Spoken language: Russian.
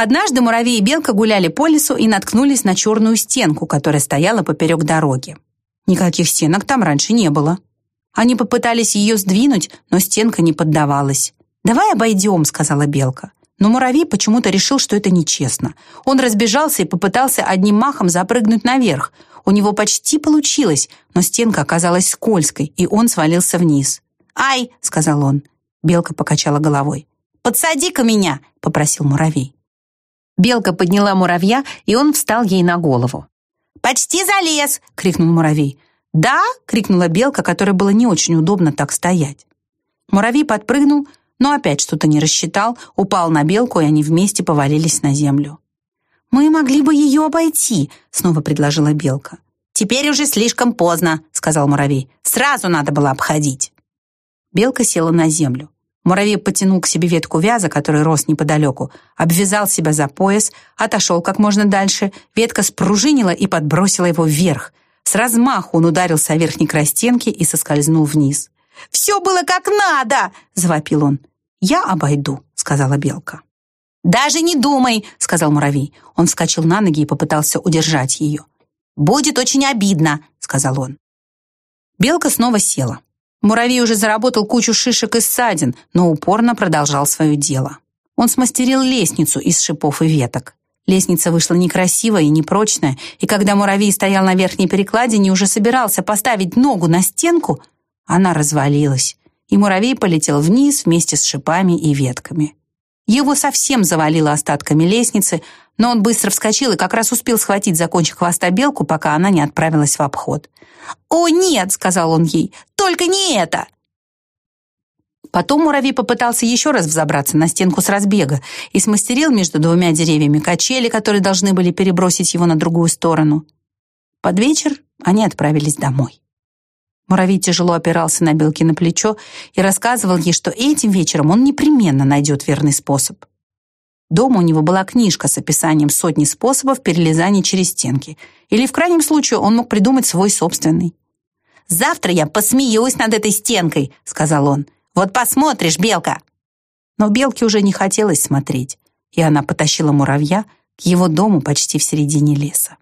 Однажды муравей и белка гуляли по лесу и наткнулись на черную стенку, которая стояла поперек дороги. Никаких стенок там раньше не было. Они попытались ее сдвинуть, но стенка не поддавалась. «Давай обойдем», — сказала белка. Но муравей почему-то решил, что это нечестно. Он разбежался и попытался одним махом запрыгнуть наверх. У него почти получилось, но стенка оказалась скользкой, и он свалился вниз. «Ай!» — сказал он. Белка покачала головой. «Подсади-ка меня!» — попросил муравей. Белка подняла муравья, и он встал ей на голову. «Почти залез!» — крикнул муравей. «Да!» — крикнула белка, которой было не очень удобно так стоять. Муравей подпрыгнул, но опять что-то не рассчитал, упал на белку, и они вместе повалились на землю. «Мы могли бы ее обойти», — снова предложила белка. «Теперь уже слишком поздно», — сказал муравей. «Сразу надо было обходить». Белка села на землю. Муравей потянул к себе ветку вяза, который рос неподалеку, обвязал себя за пояс, отошел как можно дальше, ветка спружинила и подбросила его вверх. С размаху он ударился о верхний край стенки и соскользнул вниз. «Все было как надо!» — завопил он. «Я обойду», — сказала белка. «Даже не думай», — сказал муравей. Он вскочил на ноги и попытался удержать ее. «Будет очень обидно», — сказал он. Белка снова села. Муравей уже заработал кучу шишек и ссадин, но упорно продолжал свое дело. Он смастерил лестницу из шипов и веток. Лестница вышла некрасивая и непрочная, и когда муравей стоял на верхней перекладине и уже собирался поставить ногу на стенку, она развалилась, и муравей полетел вниз вместе с шипами и ветками. Его совсем завалило остатками лестницы, но он быстро вскочил и как раз успел схватить за кончик хвоста белку, пока она не отправилась в обход. «О, нет!» — сказал он ей. «Только не это!» Потом муравей попытался еще раз взобраться на стенку с разбега и смастерил между двумя деревьями качели, которые должны были перебросить его на другую сторону. Под вечер они отправились домой. Муравей тяжело опирался на белки на плечо и рассказывал ей, что этим вечером он непременно найдет верный способ. Дома у него была книжка с описанием сотни способов перелезания через стенки. Или в крайнем случае он мог придумать свой собственный. «Завтра я посмеюсь над этой стенкой», — сказал он. «Вот посмотришь, белка». Но белке уже не хотелось смотреть, и она потащила муравья к его дому почти в середине леса.